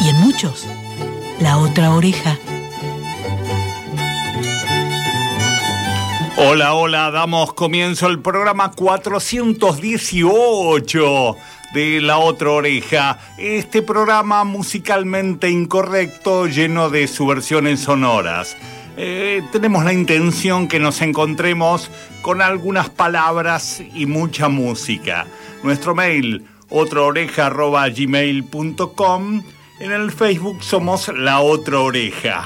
y en muchos la otra oreja. Hola, hola, damos comienzo al programa 418 de La Otra Oreja, este programa musicalmente incorrecto lleno de subversiones sonoras. Eh, tenemos la intención que nos encontremos con algunas palabras y mucha música. Nuestro mail, otraoreja.gmail.com. En el Facebook somos La Otra Oreja.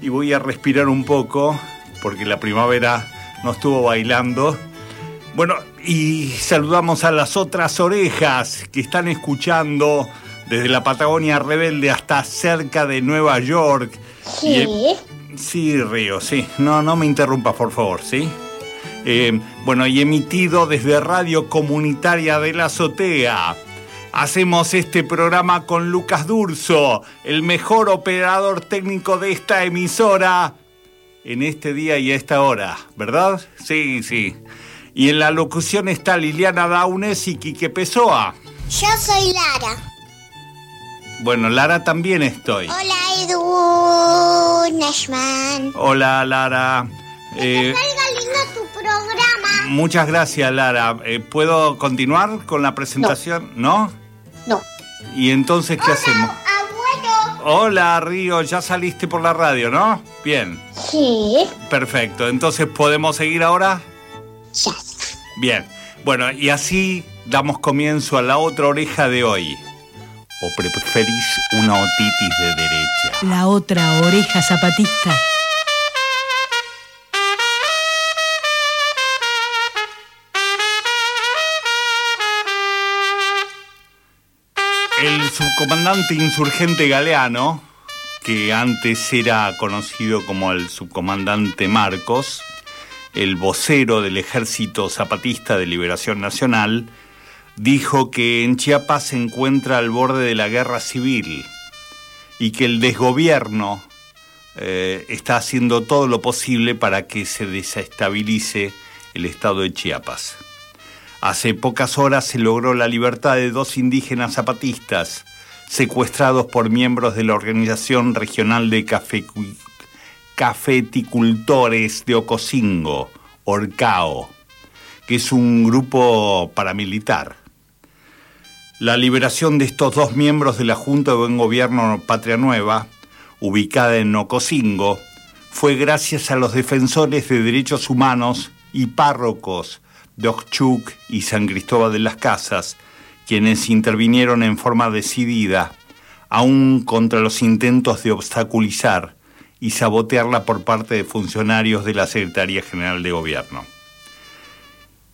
Y voy a respirar un poco porque la primavera no estuvo bailando. Bueno, y saludamos a las otras orejas que están escuchando desde la Patagonia Rebelde hasta cerca de Nueva York. Sí. sí, Río, sí. No, no me interrumpas, por favor, ¿sí? Eh, bueno, y emitido desde Radio Comunitaria de la Azotea. Hacemos este programa con Lucas Durso, el mejor operador técnico de esta emisora en este día y a esta hora, ¿verdad? Sí, sí. Y en la locución está Liliana Daunes y Quique Pessoa. Yo soy Lara. Bueno, Lara también estoy. Hola, Edu Nashman. Hola, Lara. Que Eh, salga lindo tu programa. muchas gracias, Lara. Eh, ¿Puedo continuar con la presentación? ¿No? No. ¿Y entonces qué hacemos? Abuelo. Hola, Río, ya saliste por la radio, ¿no? Bien, Sí. perfecto. Entonces, ¿podemos seguir ahora? Ya. Bien. Bueno, y así damos comienzo a la otra oreja de hoy. ¿O preferís una otitis de derecha? La otra oreja zapatista. El subcomandante insurgente Galeano, que antes era conocido como el subcomandante Marcos, el vocero del Ejército Zapatista de Liberación Nacional, dijo que en Chiapas se encuentra al borde de la guerra civil y que el desgobierno eh, está haciendo todo lo posible para que se desestabilice el estado de Chiapas. Hace pocas horas se logró la libertad de dos indígenas zapatistas secuestrados por miembros de la Organización Regional de Cafe- Cafeticultores de Ocosingo, Orcao, que es un grupo paramilitar. La liberación de estos dos miembros de la Junta de Buen Gobierno Patria Nueva, ubicada en Ocosingo, fue gracias a los defensores de derechos humanos y párrocos de Ochuc y San Cristóbal de las Casas, quienes intervinieron en forma decidida, aún contra los intentos de obstaculizar y sabotearla por parte de funcionarios de la Secretaría General de Gobierno.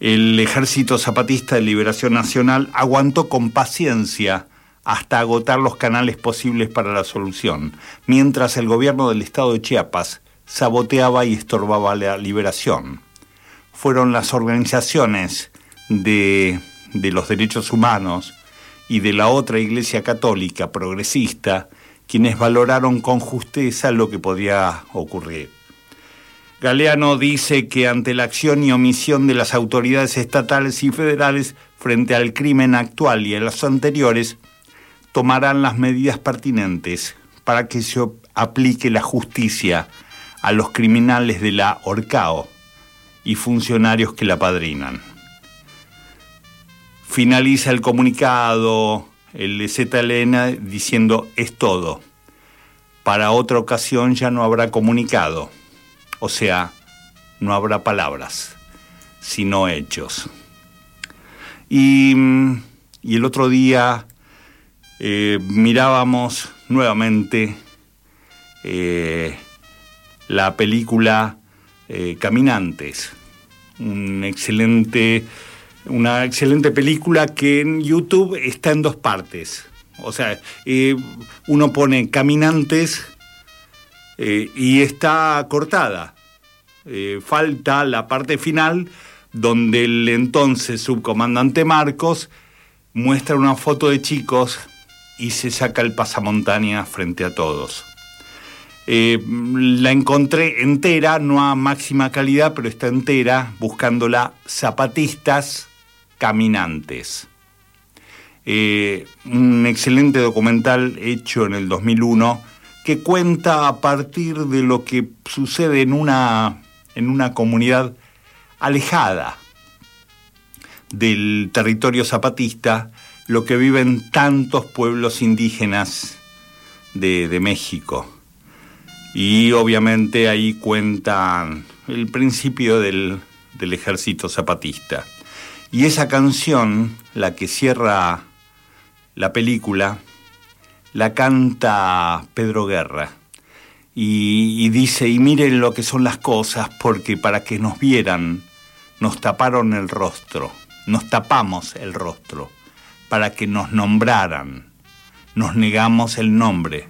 El Ejército Zapatista de Liberación Nacional aguantó con paciencia hasta agotar los canales posibles para la solución, mientras el gobierno del estado de Chiapas saboteaba y estorbaba la liberación. Fueron las organizaciones de, de los derechos humanos y de la otra iglesia católica progresista quienes valoraron con justeza lo que podía ocurrir. Galeano dice que ante la acción y omisión de las autoridades estatales y federales frente al crimen actual y a los anteriores, tomarán las medidas pertinentes para que se aplique la justicia a los criminales de la Orcao y funcionarios que la padrinan. Finaliza el comunicado el ZLN diciendo es todo. Para otra ocasión ya no habrá comunicado. O sea, no habrá palabras, sino hechos. Y, y el otro día eh, mirábamos nuevamente eh, la película eh, Caminantes, un excelente, una excelente película que en YouTube está en dos partes. O sea, eh, uno pone caminantes eh, y está cortada. Falta la parte final donde el entonces subcomandante Marcos muestra una foto de chicos y se saca el pasamontaña frente a todos. La encontré entera, no a máxima calidad, pero está entera, buscándola zapatistas caminantes. Eh, un excelente documental hecho en el 2001 que cuenta a partir de lo que sucede en una, en una comunidad alejada del territorio zapatista, lo que viven tantos pueblos indígenas de México. Y obviamente ahí cuentan el principio del, del ejército zapatista. Y esa canción, la que cierra la película, la canta Pedro Guerra. Y, dice, y miren lo que son las cosas, porque para que nos vieran, nos taparon el rostro, nos tapamos el rostro, para que nos nombraran, nos negamos el nombre,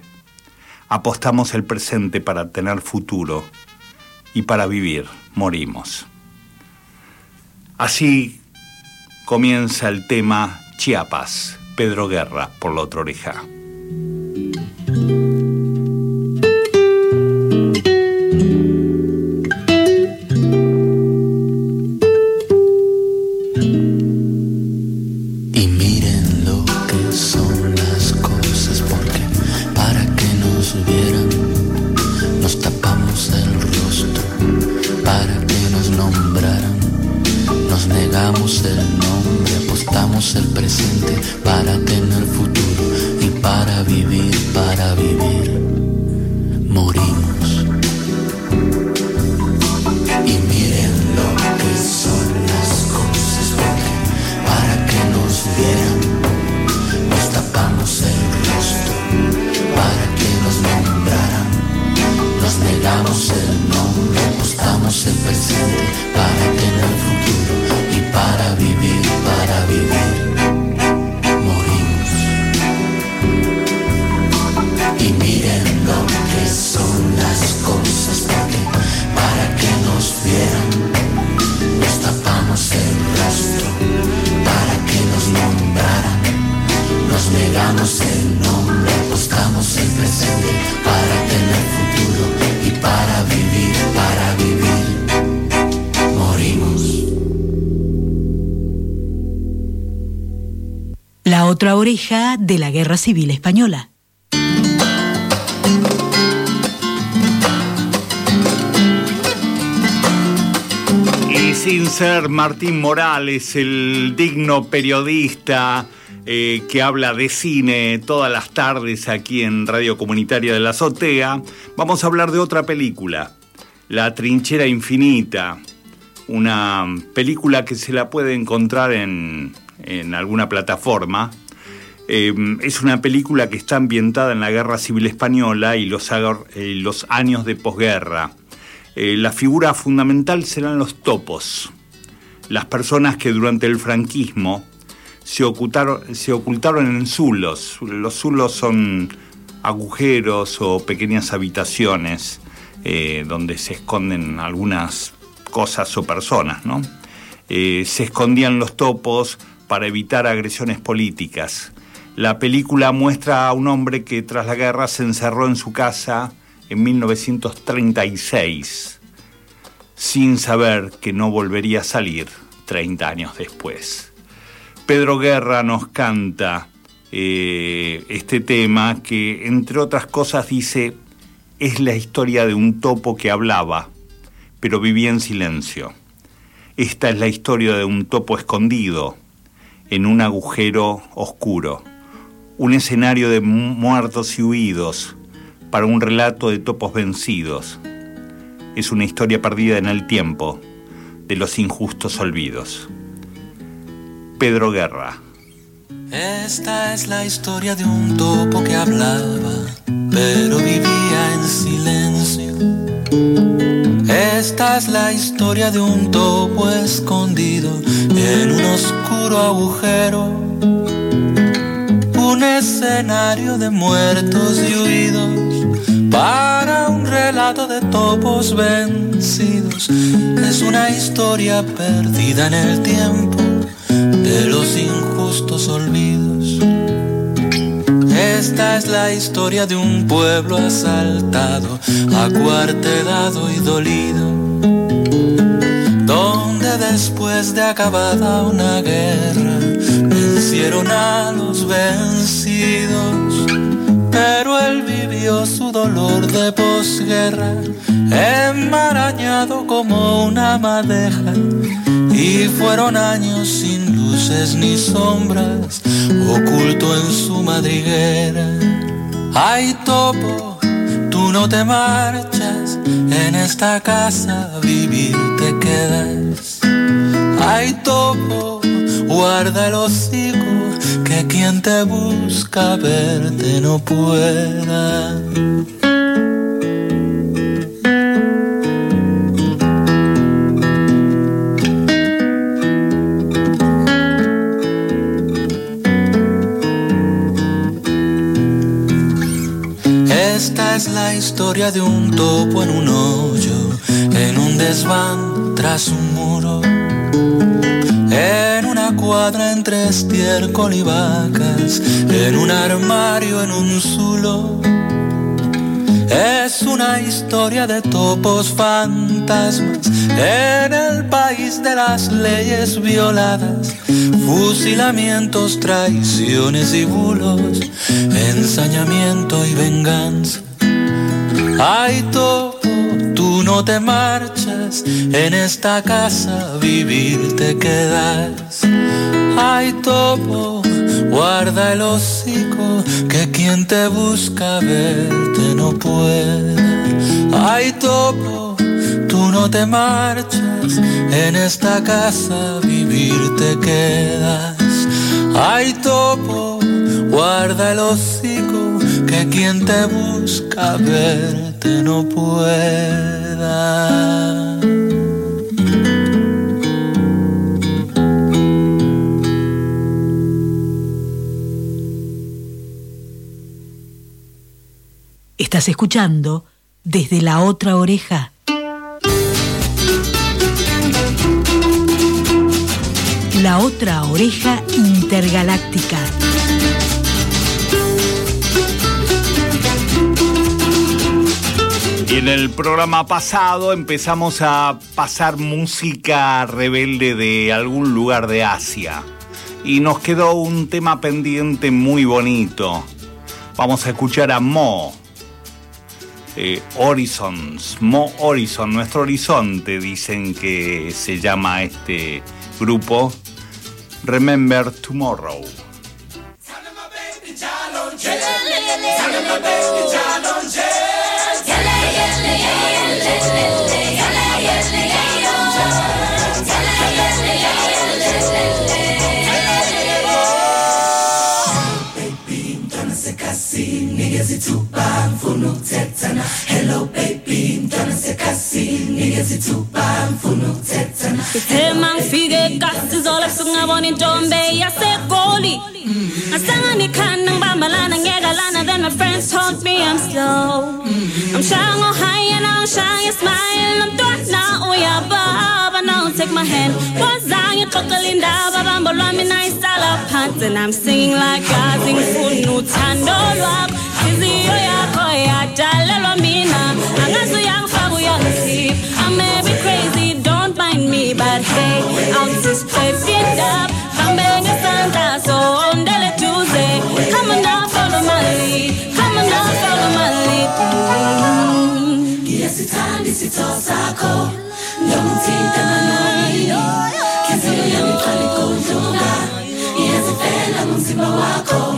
apostamos el presente para tener futuro y para vivir, morimos. Así comienza el tema Chiapas, Pedro Guerra por la otra oreja. Oreja de la Guerra Civil Española. Y sin ser Martín Morales, el digno periodista eh, que habla de cine todas las tardes aquí en Radio Comunitaria de la Azotea, vamos a hablar de otra película, La Trinchera Infinita, una película que se la puede encontrar en, en alguna plataforma eh, es una película que está ambientada en la Guerra Civil Española y los, eh, años de posguerra. Eh, la figura fundamental serán los topos, las personas que durante el franquismo se ocultaron, en zulos. Los zulos son agujeros o pequeñas habitaciones donde se esconden algunas cosas o personas, ¿no? se escondían los topos para evitar agresiones políticas. La película muestra a un hombre que tras la guerra se encerró en su casa en 1936, sin saber que no volvería a salir 30 años después. Pedro Guerra nos canta eh, este tema que, entre otras cosas, dice, es la historia de un topo que hablaba, pero vivía en silencio. Esta es la historia de un topo escondido en un agujero oscuro un escenario de muertos y huidos para un relato de topos vencidos. Es una historia perdida en el tiempo de los injustos olvidos. Pedro Guerra. Esta es la historia de un topo que hablaba, pero vivía en silencio. Esta es la historia de un topo escondido en un oscuro agujero escenario de muertos y huidos para un relato de topos vencidos. Es una historia perdida en el tiempo de los injustos olvidos. Esta es la historia de un pueblo asaltado, acuartelado y dolido, donde después de acabada una guerra vencieron a los vencidos, pero él vivió su dolor de posguerra, enmarañado como una madeja, y fueron años sin luces ni sombras, oculto en su madriguera. Ay, topo, tú no te marchas, en esta casa vivir te quedas. Ay, topo, guarda el hocico, que quien te busca verte no pueda. Esta es la historia de un topo en un hoyo, en un desván tras un muro, en cuadra entre estiércol y vacas, en un armario, en un zulo. Es una historia de topos fantasmas en el país de las leyes violadas, fusilamientos, traiciones y bulos, ensañamiento y venganza. Ay, topo, tú no te marchas, en esta casa vivir te quedas. Ay, topo, guarda el hocico, que quien te busca verte no puede. Ay, topo, tú no te marchas, en esta casa vivir te quedas. Ay, topo, guarda el hocico, que quien te busca verte no pueda. Estás escuchando desde la otra oreja. La otra oreja intergaláctica. Y en el programa pasado empezamos a pasar música rebelde de algún lugar de Asia. Y nos quedó un tema pendiente muy bonito. Vamos a escuchar a Mo. Eh, Horizons, Mo Horizon, nuestro horizonte, dicen que se llama este grupo. Remember Tomorrow. ningezitupa mfunu tetana hello baby mtwana sekasi ningezitupa mfunu tetana sithema ngifike kasi zola singabona intombe yasegoli. Mm-hmm. asanga nikhanda ngibambalana ngekalana then my friends told me i'm slow. Amshanga ohayena amshanga ismail nomntwana uyababa now take my hand. Wazange xoxela indaba bambo lwami nayisala phansi and i'm singing like gazi ngifuna uthando lwabo Miziyo yako yatalelwa mina. Angazi yangu uyanisi I may be crazy, don't mind me But hey, I'm just fed up. Kambenge Santa, so ondele Tuesday. Come on now, follow my lead. Come on now, follow my lead. Kiasitandi sitosako Ndomu tinta manoni Kizio ya mipali kundunga Iazifela mzimba wako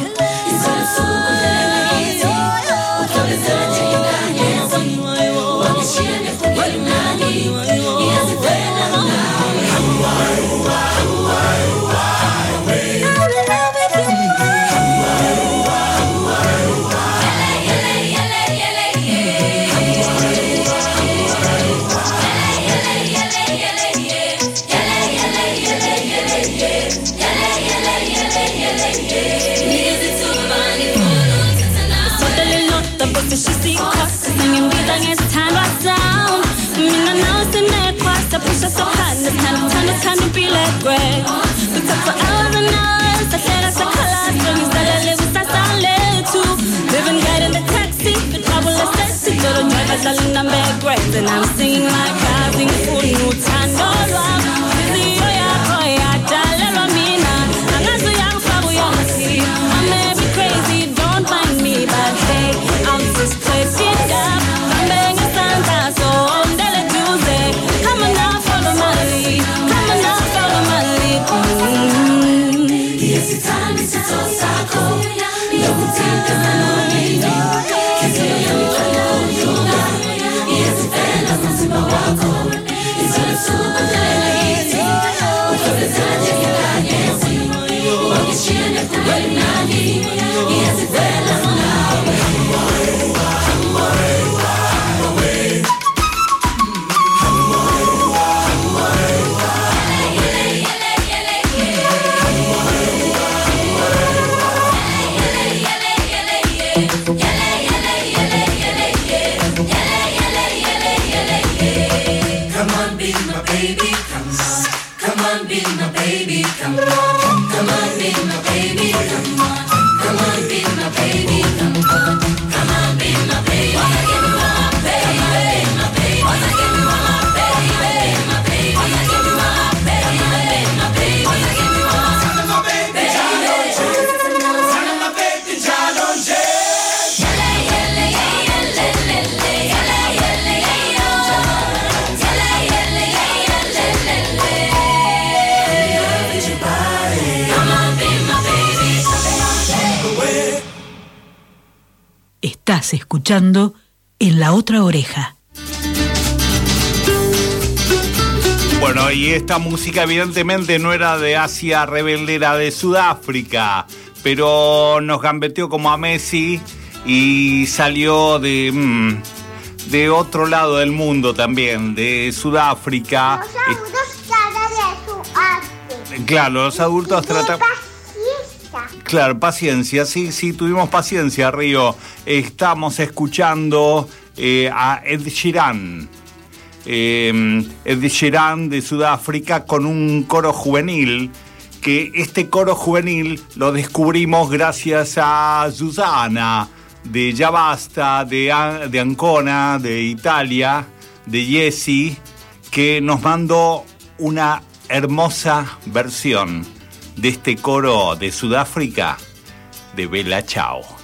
We talked for hours and hours. I said I said colors. Then we started living silent too. Living right in the taxi. The trouble is sexy. Yo lo driver salen a bad grades. And I'm singing like I sing full new time. Estás escuchando en la otra oreja. Bueno, y esta música evidentemente no era de Asia Rebelde, era de Sudáfrica, pero nos gambeteó como a Messi y salió de, mm, de otro lado del mundo también, de Sudáfrica. Los adultos tratan de su arte. Claro, los adultos tratan... Claro, paciencia, sí, sí, tuvimos paciencia, Río. Estamos escuchando eh, a Ed Sheeran. Eh, Ed Sheeran de Sudáfrica con un coro juvenil, que este coro juvenil lo descubrimos gracias a Susana de Ya Basta, de, de Ancona, de Italia, de Jessy, que nos mandó una hermosa versión de este coro de Sudáfrica de Bella sono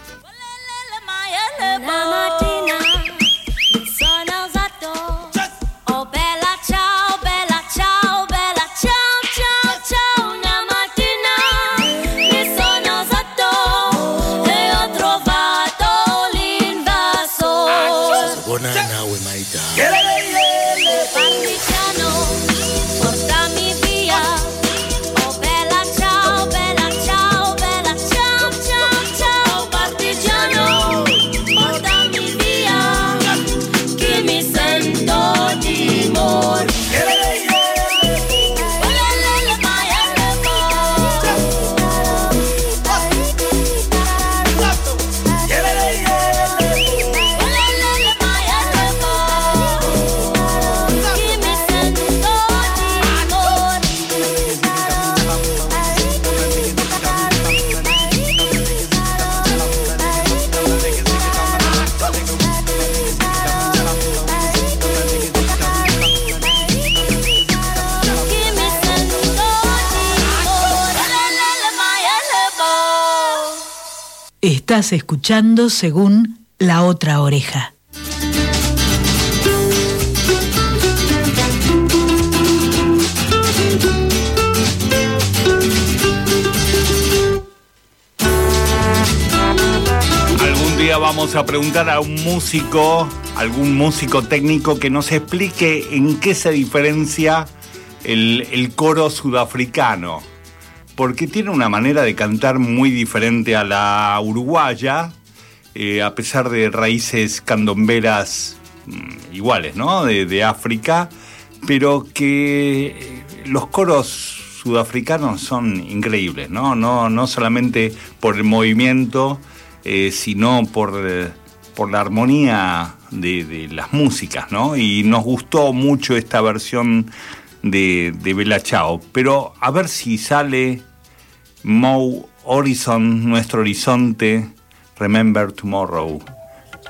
Escuchando según la otra oreja. Algún día vamos a preguntar a un músico, algún músico técnico que nos explique en qué se diferencia el, el coro sudafricano. Porque tiene una manera de cantar muy diferente a la uruguaya, eh, a pesar de raíces candomberas mm, iguales, ¿no? De, África, pero que eh, los coros sudafricanos son increíbles, ¿no? No, no solamente por el movimiento, eh, sino por, por la armonía de, de las músicas, ¿no? Y nos gustó mucho esta versión de, de Bella Chao. Pero a ver si sale Mo Horizon, nuestro horizonte, Remember Tomorrow,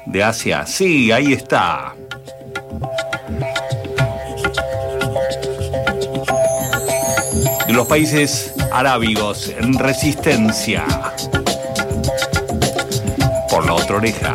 de Asia. Sí, ahí está. De los países arábigos en resistencia. Por la otra oreja.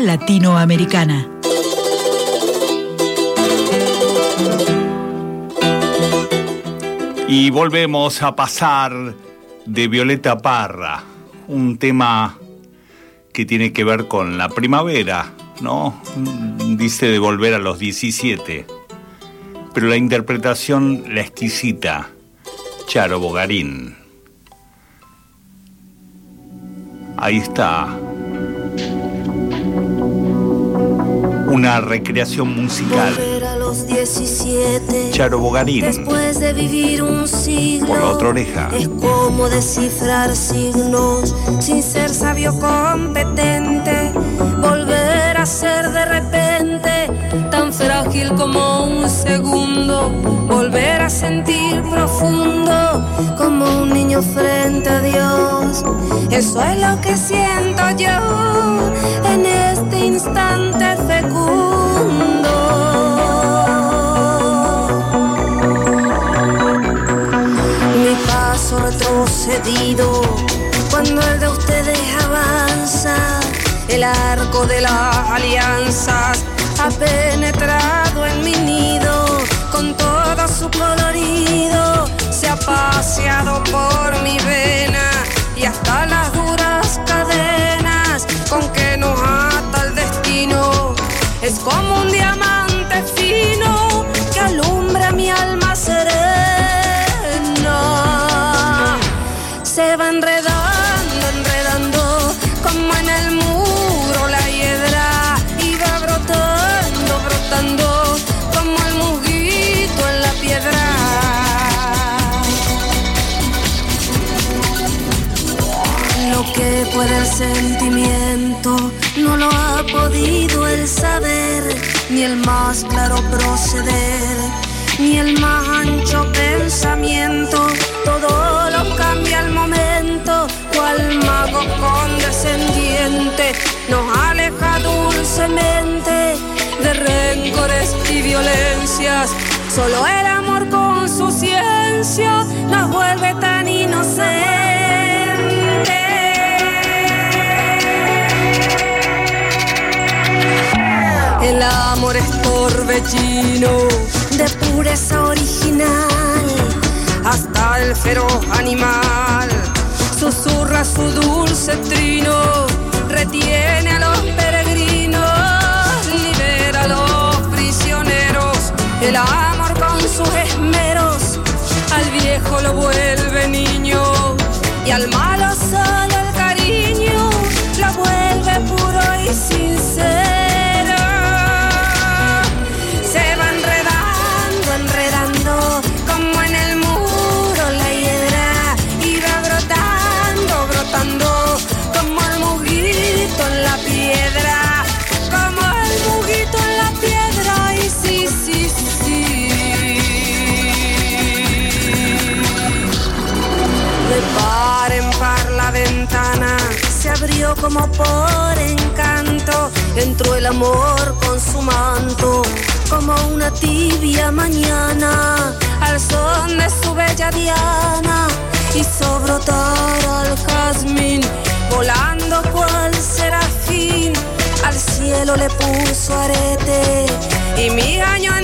Latinoamericana. Y volvemos a pasar de Violeta Parra, un tema que tiene que ver con la primavera, ¿no? Dice de volver a los 17. Pero la interpretación, la exquisita, Charo Bogarín. Ahí está. Una recreación musical. A los 17. Charo Bogarín. Después de vivir un siglo. Por la otra oreja. Es como descifrar signos sin ser sabio competente. Volver a ser de repente tan frágil como un segundo. Volver a sentir profundo como un niño frente a Dios. Eso es lo que siento yo en este instante fecundo. Mi paso retrocedido cuando el de ustedes avanza. El arco de las alianzas ha penetrado en mi nido con todo su colorido. Se ha paseado por mi vena y hasta las duras cadenas con que nos ata el destino. Es como un diamante fino puede el sentimiento no lo ha podido el saber, ni el más claro proceder, ni el más ancho pensamiento. Todo lo cambia al momento, cual mago condescendiente nos aleja dulcemente de rencores y violencias. Solo el amor con su ciencia nos vuelve tan inocentes. El amor es torbellino. De pureza original, hasta el feroz animal. Susurra su dulce trino, retiene a los peregrinos, libera a los prisioneros, el amor con sus esmeros, al viejo lo vuelve niño. Y al malo solo el cariño. Lo vuelve puro y sincero. Abrió como por encanto. Entró el amor con su manto, como una tibia mañana, al son de su bella diana. Hizo brotar al jazmín, volando cual serafín. Al cielo le puso arete, y mi año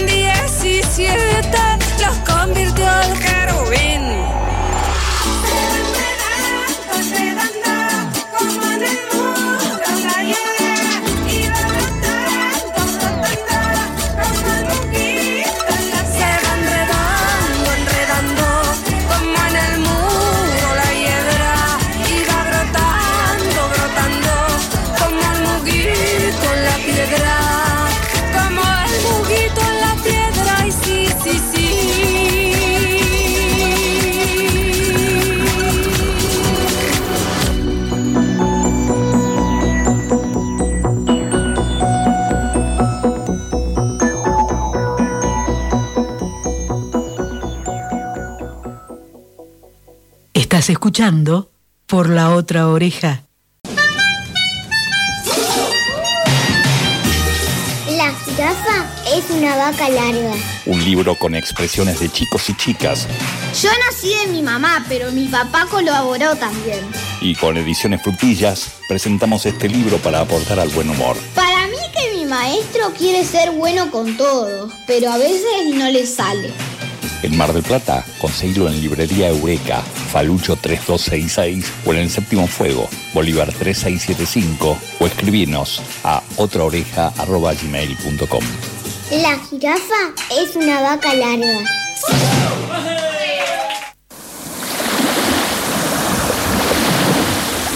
Estás escuchando por la otra oreja. La jirafa es es una vaca larga. Un libro con expresiones de chicos y chicas Yo nací de mi mamá, pero mi papá colaboró también. y con ediciones frutillas presentamos este libro para aportar al buen humor. Para mí que mi maestro quiere ser bueno con todos, pero a veces no le sale. En Mar del Plata, conseguirlo en librería Eureka, Falucho 3266 o en el Séptimo Fuego, Bolívar 3675 o escribinos a otraoreja.gmail.com. La jirafa es una vaca larga.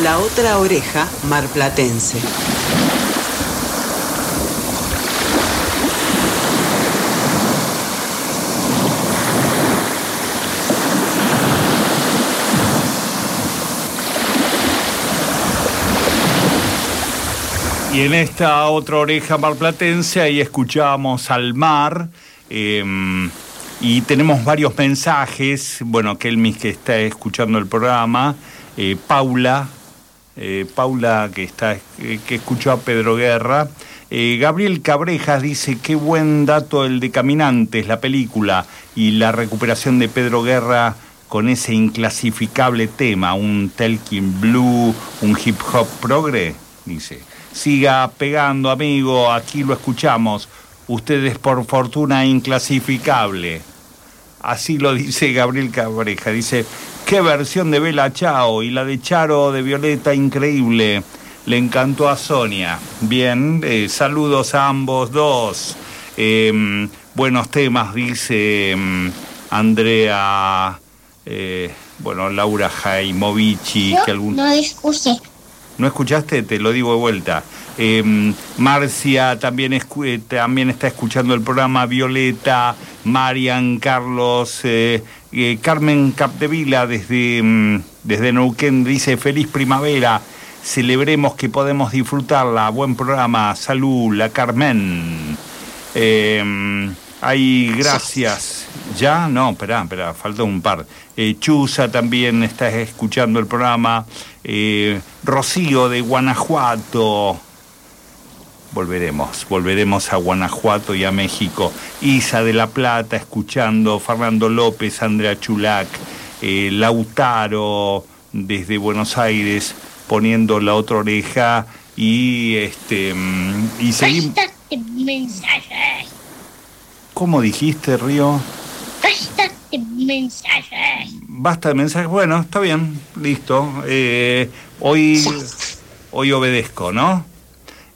La otra oreja marplatense. Y en esta otra oreja marplatense, ahí escuchamos al mar. eh, y tenemos varios mensajes. Bueno, Kelmis que está escuchando el programa. eh, Paula, eh, Paula que, está, eh, que escuchó a Pedro Guerra. Gabriel Cabrejas dice, qué buen dato el de Caminantes, la película, y la recuperación de Pedro Guerra con ese inclasificable tema, un Telkin Blue, un hip hop progre, dice. Siga pegando, amigo, aquí lo escuchamos. Ustedes por fortuna inclasificable. Así lo dice Gabriel Cabreja. Dice, qué versión de Bella Chao y la de Charo de Violeta, increíble. Le encantó a Sonia. Bien, eh, saludos a ambos dos. Eh, buenos temas, dice Andrea, eh, bueno, Laura Jaimovici, que algún... no. ¿No escuchaste? Te lo digo de vuelta. Eh, Marcia también, eh, también está escuchando el programa. Violeta, Marian, Carlos, eh, eh, Carmen Capdevila desde, mm, desde Neuquén dice feliz primavera. Celebremos que podemos disfrutarla. Buen programa. Salud, la Carmen. Eh, ay, gracias. ¿Ya? No, espera, espera, falta un par. Eh, Chuza también está escuchando el programa. Eh, Rocío de Guanajuato. Volveremos, volveremos a Guanajuato y a México. Isa de la Plata escuchando. Fernando López, Andrea Chulac. eh, Lautaro desde Buenos Aires poniendo la otra oreja. Y este mm, y seguimos. Mensajes. ¿Cómo dijiste, Río? Basta de mensajes. Basta de mensajes. Bueno, está bien, listo. Eh, hoy, hoy obedezco, ¿no?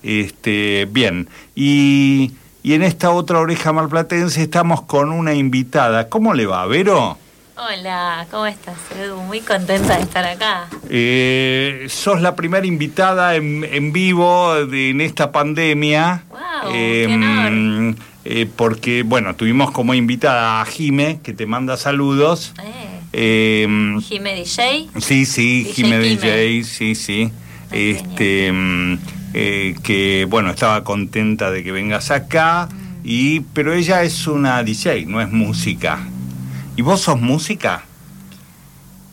Este, bien. Y, y en esta otra oreja malplatense estamos con una invitada. ¿Cómo le va, Vero? Hola, ¿cómo estás, Edu? Muy contenta de estar acá. Eh, sos la primera invitada en, en vivo de- en esta pandemia. Guau, qué honor. Eh, porque, bueno, tuvimos como invitada a Jime, que te manda saludos. Eh, Eh, Jime DJ. Sí, sí, DJ Jime. DJ, sí, sí. Este, mm, eh, que bueno, estaba contenta de que vengas acá, y, pero ella es una DJ, no es música. ¿Y vos sos música?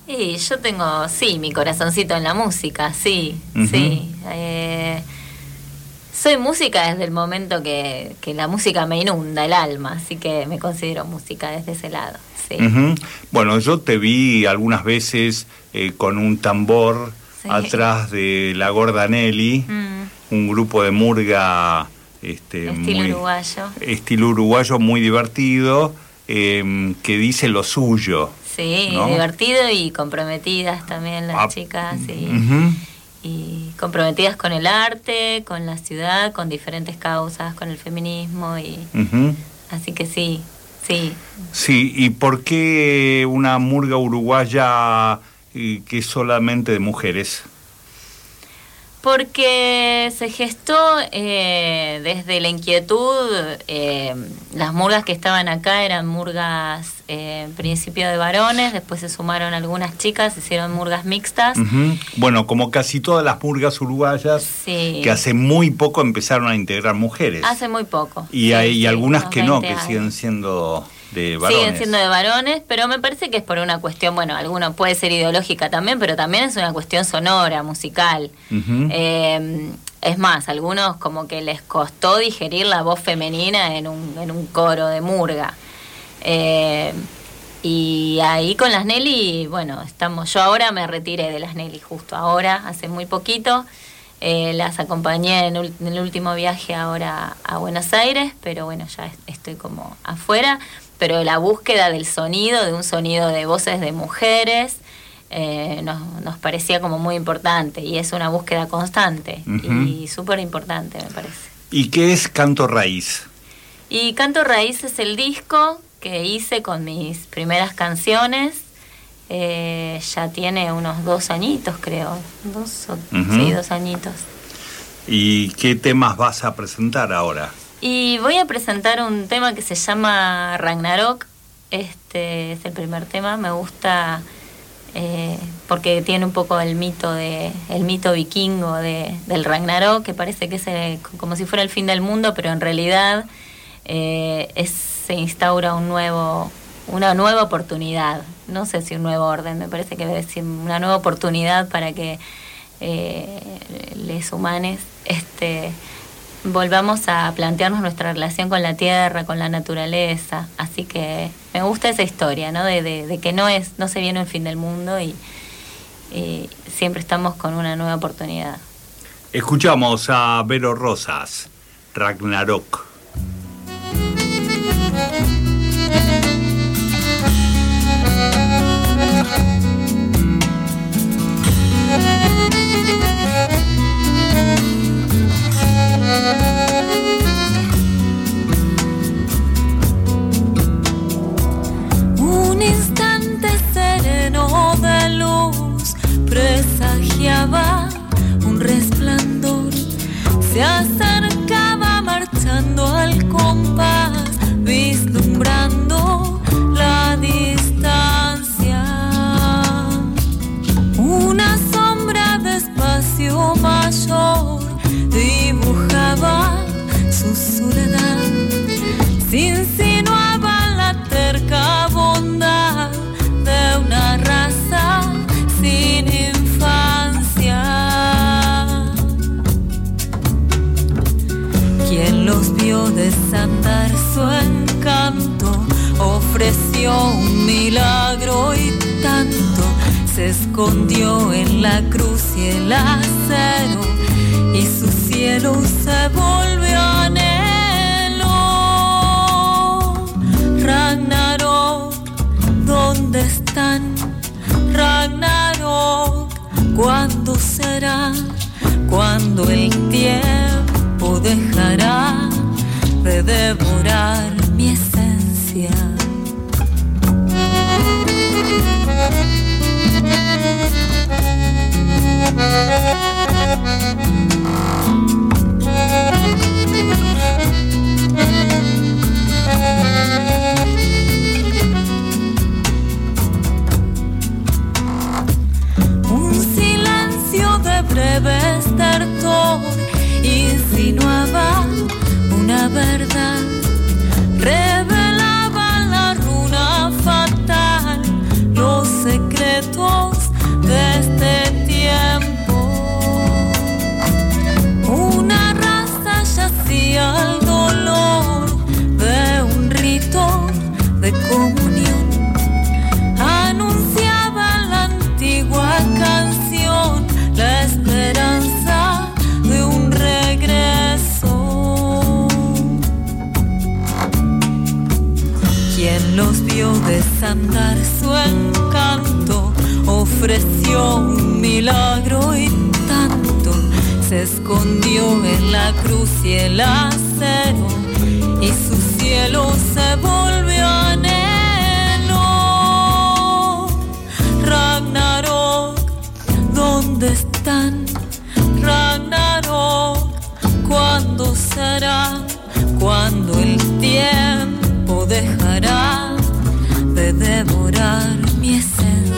Y yo tengo, sí, mi corazoncito en la música, sí, sí. Eh, soy música desde el momento que, que la música me inunda el alma, así que me considero música desde ese lado, sí. Bueno, yo te vi algunas veces eh, con un tambor Sí. atrás de la Gorda Nelly, Mm, un grupo de murga este, estilo muy, uruguayo. estilo uruguayo muy divertido, eh, que dice lo suyo. Sí, ¿no? divertido y comprometidas también las Ah, chicas. Y. y comprometidas con el arte, con la ciudad, con diferentes causas, con el feminismo y así que sí, sí. Sí, ¿y por qué una murga uruguaya que es solamente de mujeres? Porque se gestó eh, desde la inquietud, eh, las murgas que estaban acá eran murgas eh, en principio de varones, después se sumaron algunas chicas, se hicieron murgas mixtas. Bueno, como casi todas las murgas uruguayas, Sí. que hace muy poco empezaron a integrar mujeres. Hace muy poco. y Sí, hay sí, algunas que no, 20 que siguen siendo de varones. Siguen siendo de varones, pero me parece que es por una cuestión, bueno, alguno puede ser ideológica también, pero también es una cuestión sonora, musical. Eh, Es más, algunos como que les costó digerir la voz femenina en un, en un coro de murga. Eh, y ahí con las Nelly, bueno, estamos. Yo ahora me retiré de las Nelly, justo ahora, hace muy poquito. Eh, las acompañé en, el último viaje ahora a Buenos Aires, pero bueno, ya es- estoy como afuera. Pero la búsqueda del sonido, de un sonido de voces de mujeres, eh, nos, nos parecía como muy importante y es una búsqueda constante Ujú. y súper importante, me parece. ¿Y qué es canto raíz? Y Canto Raíz es el disco que hice con mis primeras canciones. Eh, ya tiene unos dos añitos, creo. Dos o- Ujú. Sí, dos añitos. ¿Y qué temas vas a presentar ahora? Y voy a presentar un tema que se llama Ragnarok. Este es el primer tema. Me gusta eh, porque tiene un poco el mito de el mito vikingo de, del Ragnarok, que parece que es eh, como si fuera el fin del mundo, pero en realidad eh, es, se instaura un nuevo una nueva oportunidad. No sé si un nuevo orden. Me parece que ser una nueva oportunidad para que eh, les humanes este volvamos a plantearnos nuestra relación con la tierra, con la naturaleza. Así que me gusta esa historia, ¿no? De, de- que no es, no se viene el fin del mundo y, y siempre estamos con una nueva oportunidad. Escuchamos a Vero Rosas, Ragnarok. Un resplandor. Se acercaba un milagro y tanto se escondió en la cruz y el acero y su cielo se volvió anhelo. Ragnarok, ¿dónde están? Ragnarok, ¿cuándo será? Cuando el tiempo dejará de devorar mi esencia. Breve estertor insinuaba una verdad, desandar su encanto, ofreció un milagro y tanto se escondió en la cruz y el acero y su cielo se volvió anhelo. Ragnarok, ¿dónde están? Ragnarok, ¿cuándo será? Cuando el tiempo dejará de mi esencia.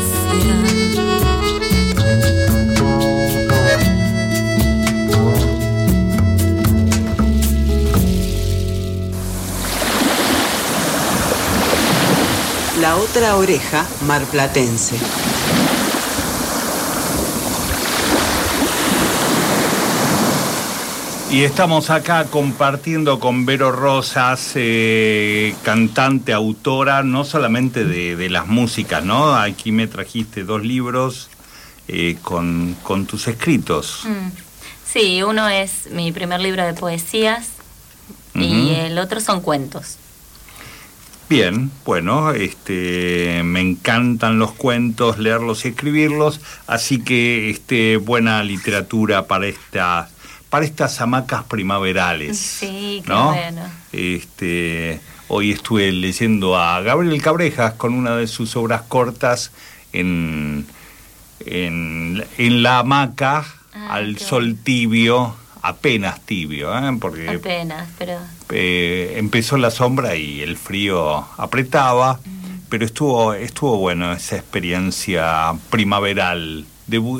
La otra oreja marplatense. Y estamos acá compartiendo con Vero Rosas, eh, cantante, autora, no solamente de, de las músicas, ¿no? Aquí me trajiste dos libros eh, con, con tus escritos. Mm. Sí, uno es mi primer libro de poesías y el otro son cuentos. Bien, bueno, este, me encantan los cuentos, leerlos y escribirlos, así que este, buena literatura para esta, para estas hamacas primaverales. Sí, qué ¿no? bueno. Este, hoy estuve leyendo a Gabriel Cabrejas con una de sus obras cortas en, en, en la hamaca Ah, al sol tibio, apenas tibio, ¿eh? porque Apenas, pero eh, empezó la sombra y el frío apretaba, pero estuvo estuvo bueno esa experiencia primaveral,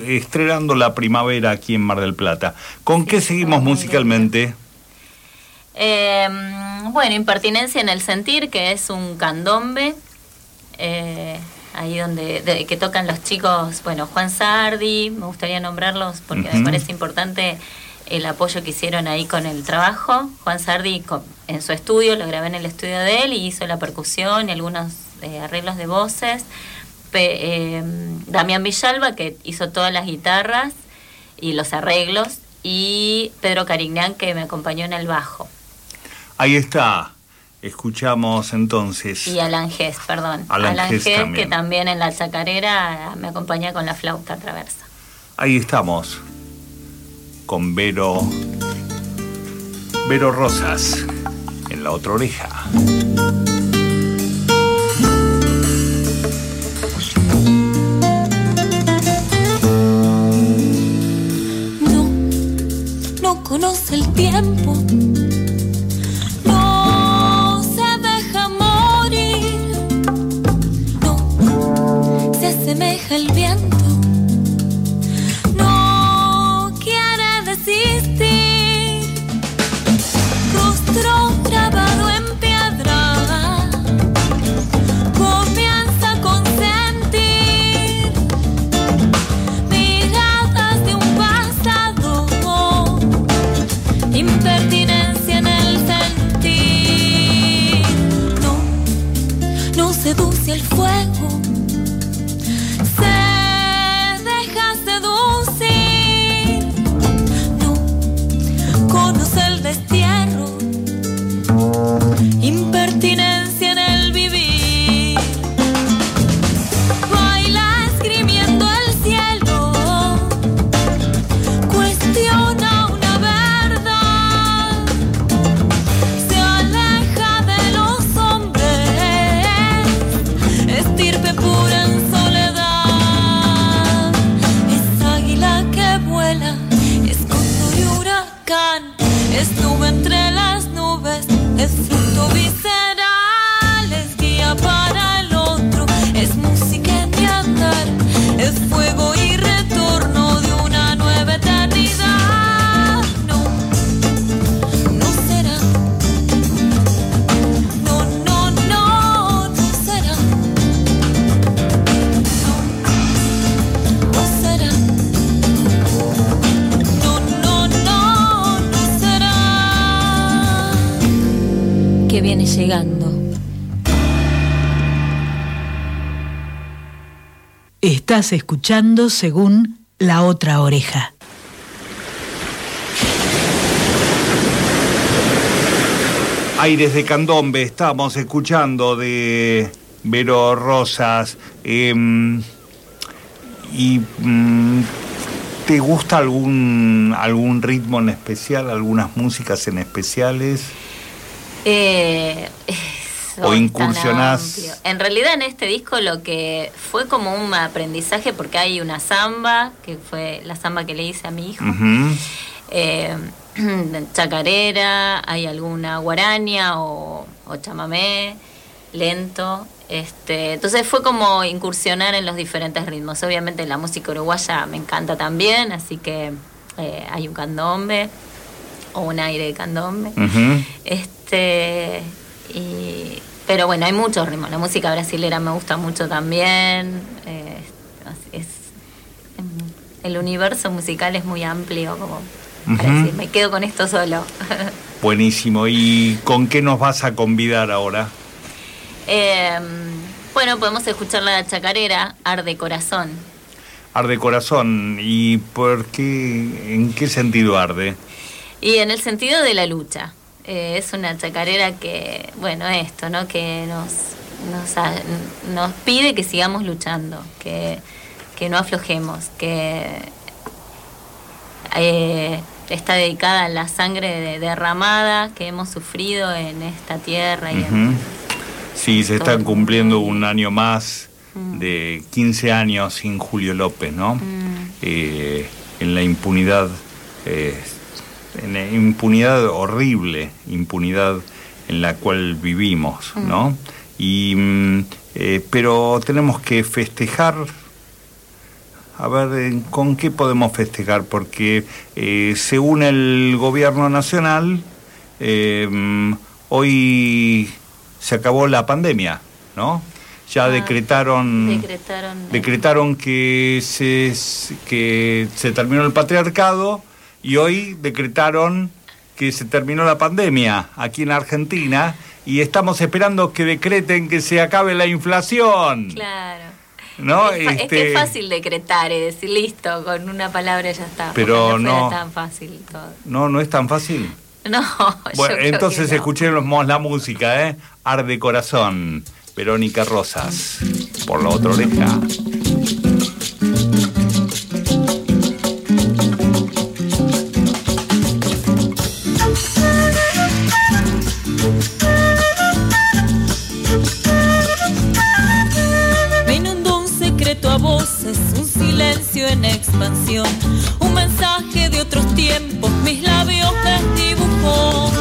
estrenando la primavera aquí en Mar del Plata. ¿Con qué seguimos musicalmente? Eh, bueno, impertinencia en el sentir, que es un candombe, eh, ahí donde de- que tocan los chicos, bueno, Juan Sardi, me gustaría nombrarlos porque me parece importante el apoyo que hicieron ahí con el trabajo. Juan Sardi con- en su estudio, lo grabé en el estudio de él y hizo la percusión y algunos eh, arreglos de voces. Eh, Damián Villalba, que hizo todas las guitarras y los arreglos, y Pedro Carignán, que me acompañó en el bajo. Ahí está. Escuchamos entonces. Y Alan Gess, perdón. Alan Gess Gess, también. que también en la chacarera me acompaña con la flauta traversa. Ahí estamos. Con Vero. Vero Rosas. En la otra oreja. El tiempo. No se deja morir. No se asemeja al viento. Estás escuchando según la otra oreja. Aires de Candombe, estamos escuchando de Vero Rosas. em, ¿Y mm, te gusta algún, algún ritmo en especial, algunas músicas en especiales? Eh, O incursionás. En realidad en este disco lo que fue como un aprendizaje porque hay una samba, que fue la samba que le hice a mi hijo. Eh, chacarera, hay alguna guaraña o, o chamamé, lento. Este, entonces fue como incursionar en los diferentes ritmos. Obviamente la música uruguaya me encanta también, así que eh, hay un candombe o un aire de candombe. Este, y, pero bueno, hay muchos ritmos. La música brasilera me gusta mucho también. eh, es, es- el universo musical es muy amplio, como para Ujú. decir, me quedo con esto solo. Buenísimo. ¿Y con qué nos vas a convidar ahora? Eh, bueno, podemos escuchar la chacarera Arde Corazón. Arde corazón. ¿Y por qué? ¿En qué sentido arde? Y en el sentido de la lucha. Eh, es una chacarera que, bueno, esto, ¿no? Que nos, nos, nos pide que sigamos luchando, que, que no aflojemos, que eh, está dedicada a la sangre de- derramada que hemos sufrido en esta tierra. Y en-. Sí, se están cumpliendo un año más de 15 años sin Julio López, ¿no? Eh, en la impunidad, eh, en impunidad horrible, impunidad en la cual vivimos, ¿no? Y, mm, eh, pero tenemos que festejar a ver, ¿con qué podemos festejar? Porque eh, según el gobierno nacional, eh, mm, hoy se acabó la pandemia, ¿no? Ya Ah, decretaron, Decretaron. decretaron que se, que se terminó el patriarcado y hoy decretaron que se terminó la pandemia aquí en Argentina y estamos esperando que decreten que se acabe la inflación. Claro. ¿No? Es, fa- es que Este- es fácil decretar y decir listo, con una palabra ya está. Pero fuera no- tan fácil todo. No, no es tan fácil. No, yo Bueno, creo entonces que no. escuchemos la música, ¿eh? Arde Corazón, Verónica Rosas, por la otra oreja. Un mensaje de otros tiempos, mis labios desdibujó.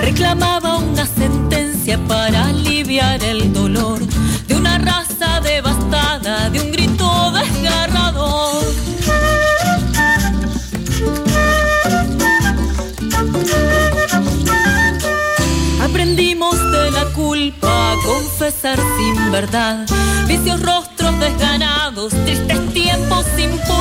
Reclamaba una sentencia para aliviar el dolor verdad. Vicios rostros desganados, tristes tiempos sin pulsar.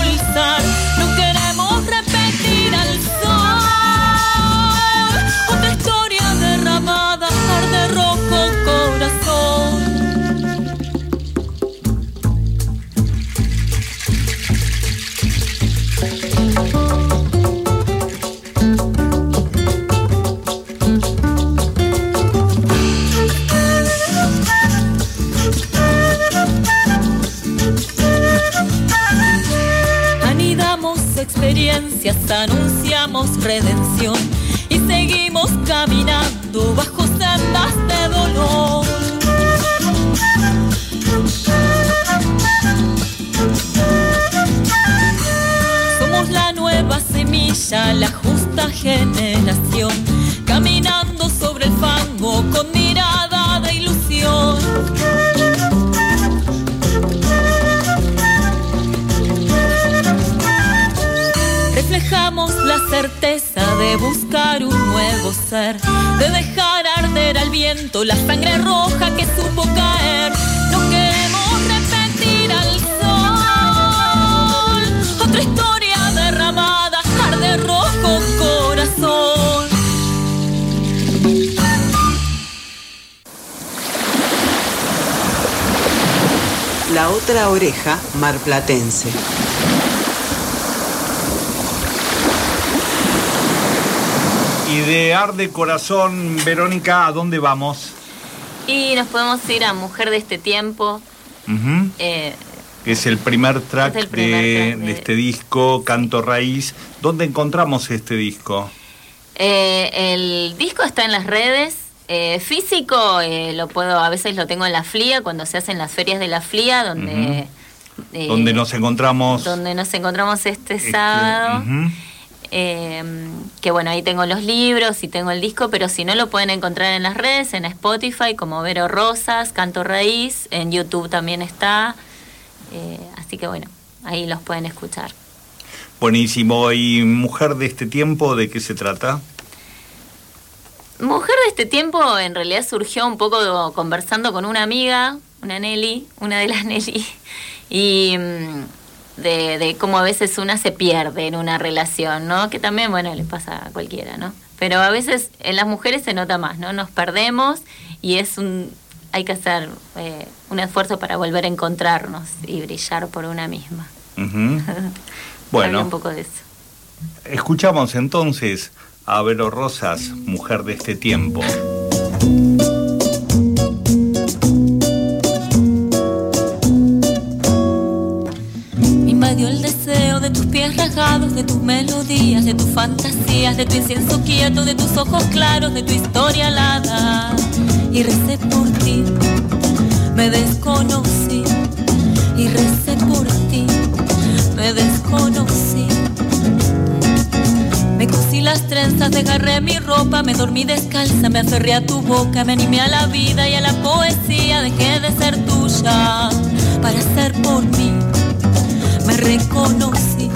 Marplatense. Y de Arde Corazón, Verónica, ¿a dónde vamos? Y nos podemos ir a Mujer de este tiempo. Eh, Es el primer track, Es el primer de, track de- de este disco, Canto Raíz. ¿Dónde encontramos este disco? eh, el disco está en las redes. eh, físico eh, lo puedo, a veces lo tengo en la FLIA, cuando se hacen las ferias de la FLIA, donde, eh, donde nos encontramos. donde nos encontramos este este, sábado. Eh, que bueno, ahí tengo los libros y tengo el disco, pero si no lo pueden encontrar en las redes, en Spotify como Vero Rosas, Canto Raíz, en YouTube también está. Eh, así que bueno, ahí los pueden escuchar. Buenísimo. ¿Y Mujer de este tiempo, de qué se trata? Mujer de este tiempo en realidad surgió un poco conversando con una amiga una Nelly, una de las Nelly, y mm, de, de cómo a veces una se pierde en una relación, ¿no? Que también, bueno, le pasa a cualquiera, ¿no? Pero a veces en las mujeres se nota más, ¿no? Nos perdemos y es un, hay que hacer eh, un esfuerzo para volver a encontrarnos y brillar por una misma. Habla Bueno, un poco de eso. escuchamos entonces a Vero Rosas, mujer de este tiempo. De tus pies rasgados, de tus melodías, de tus fantasías, de tu incienso quieto, de tus ojos claros, de tu historia alada. Y recé por ti, me desconocí. Y recé por ti, me desconocí. Me cosí las trenzas, desgarré mi ropa, me dormí descalza, me aferré a tu boca, me animé a la vida y a la poesía, dejé de ser tuya para ser por mí me reconocí.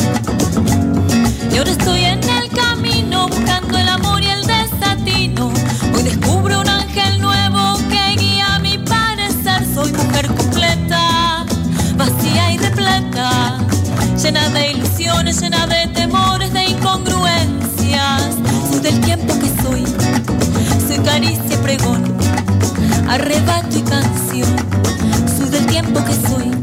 Y ahora estoy en el camino buscando el amor y el desatino. Hoy descubro un ángel nuevo que guía mi parecer. Soy mujer completa, vacía y repleta, llena de ilusiones, llena de temores, de incongruencias. Soy del tiempo que soy, soy caricia y pregón, arrebato y canción. Soy del tiempo que soy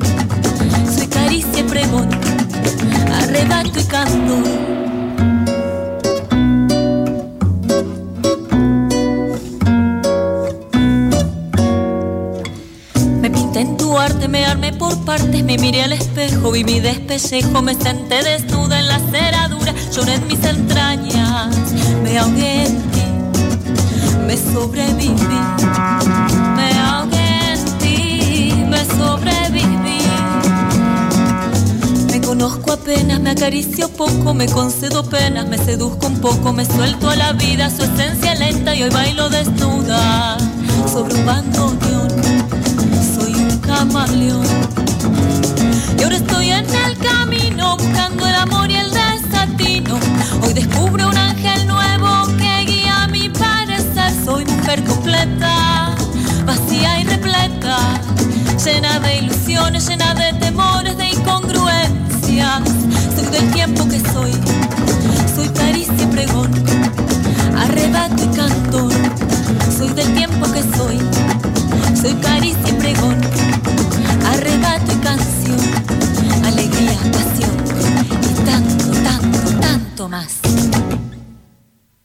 Me pinté en tu arte, me armé por partes, me miré al espejo, vi mi despellejo, me senté desnuda en la ceradura, lloré en mis entrañas, me ahogué en ti, me sobreviví, me ahogué en ti, me sobreviví. Conozco apenas, me acaricio poco, me concedo penas, me seduzco un poco, me suelto a la vida, su esencia lenta y hoy bailo desnuda sobre un bandoneón. Soy un camaleón. Y ahora estoy en el camino buscando el amor y el desatino. Hoy descubro un ángel nuevo que guía mi parecer. Soy mujer completa, vacía y repleta, llena de ilusiones, llena de temores, de incongruencias. Soy del tiempo que soy, soy caricia y pregón, arrebato y cantor. Soy del tiempo que soy, soy caricia y pregón, arrebato y canción, alegría, pasión y tanto, tanto, tanto más.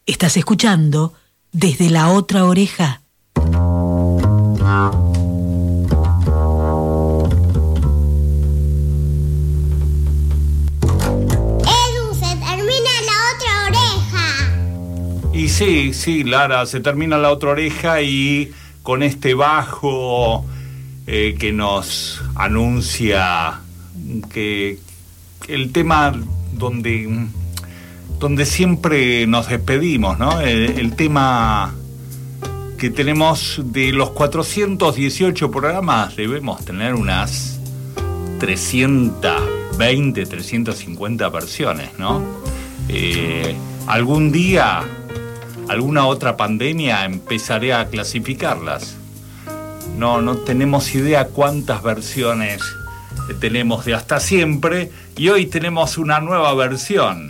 Estás escuchando desde la otra oreja. Sí, sí, Lara, se termina la otra oreja y con este bajo eh, que nos anuncia que el tema donde, donde siempre nos despedimos, ¿no? El, tema que tenemos de los 418 programas, debemos tener unas 320, 350 versiones, ¿no? Eh, algún día, alguna otra pandemia, empezaré a clasificarlas. No, no tenemos idea cuántas versiones tenemos de hasta siempre y hoy tenemos una nueva versión.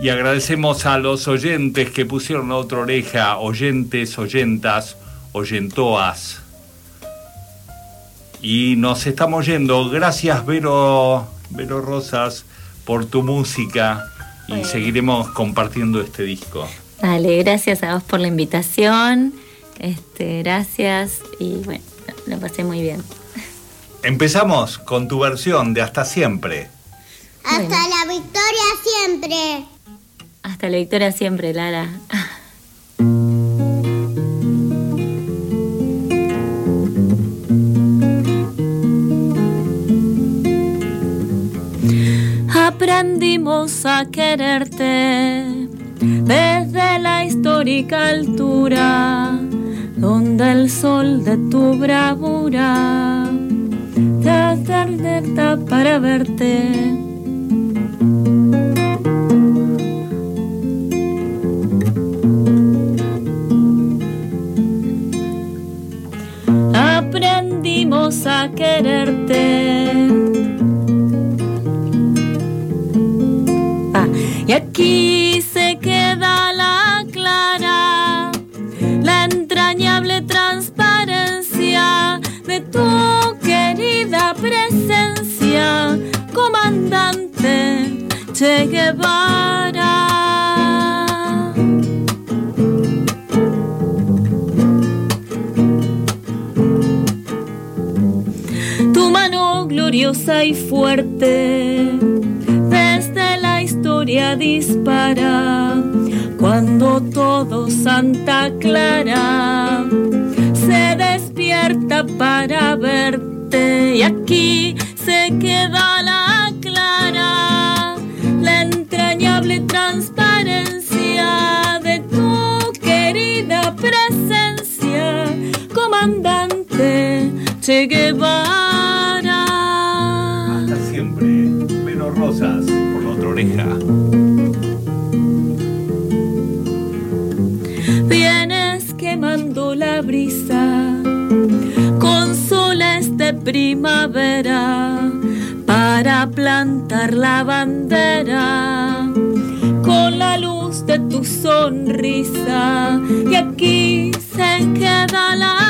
Y agradecemos a los oyentes que pusieron la otra oreja, oyentes, oyentas, oyentoas. Y nos estamos yendo. Gracias, Vero, Vero Rosas, por tu música y seguiremos compartiendo este disco. Dale, gracias a vos por la invitación. Este, gracias y bueno, lo pasé muy bien. Empezamos con tu versión de Hasta Siempre. Hasta Bueno. la victoria siempre. Hasta la victoria siempre, Lara. Aprendimos a quererte desde la histórica altura, donde el sol de tu bravura te alerta para verte. gloriosa quererte. Ah, y aquí comandante Che Guevara. Tu mano gloriosa y fuerte desde la historia dispara cuando todo Santa Clara se despierta para verte y aquí Che Guevara Hasta siempre. Menos rosas por la otra oreja. Vienes quemando la brisa con soles de primavera para plantar la bandera con la luz de tu sonrisa y aquí se queda la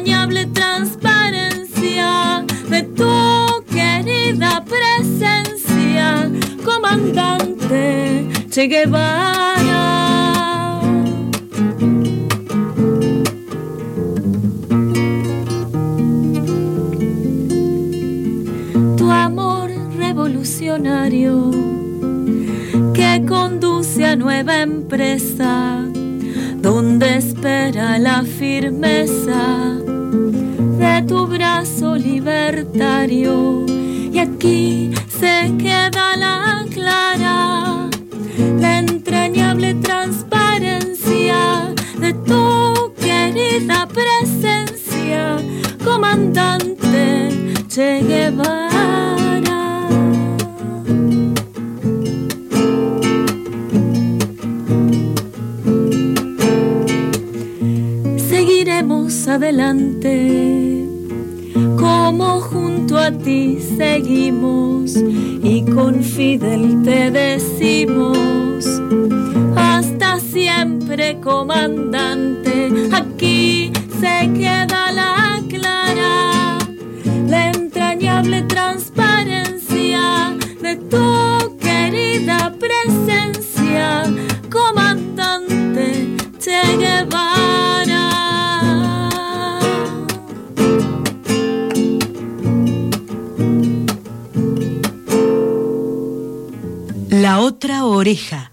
entrañable transparencia de tu querida presencia comandante Che Guevara. Tu amor revolucionario que conduce a nueva empresa donde espera la firmeza tu brazo libertario. Y aquí se queda la clara la entrañable transparencia de tu querida presencia comandante Che Guevara. Seguiremos adelante, ti seguimos y con Fidel te decimos, hasta siempre comandante, oreja.